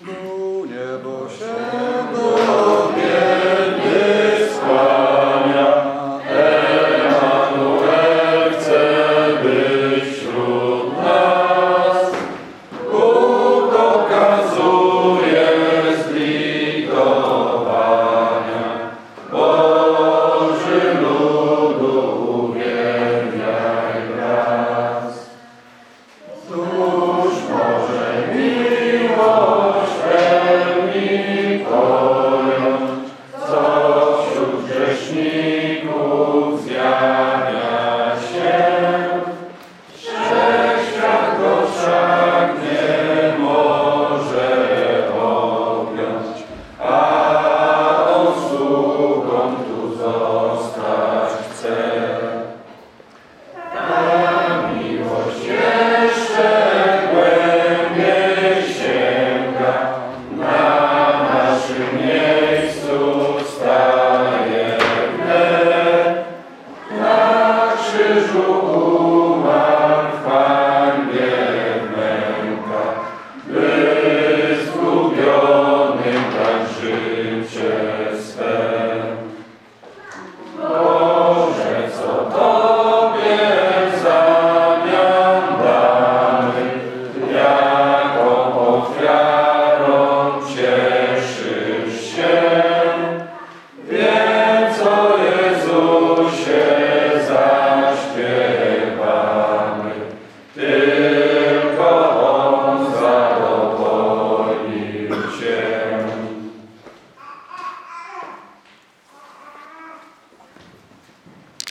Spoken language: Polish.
Do niebo Yeah.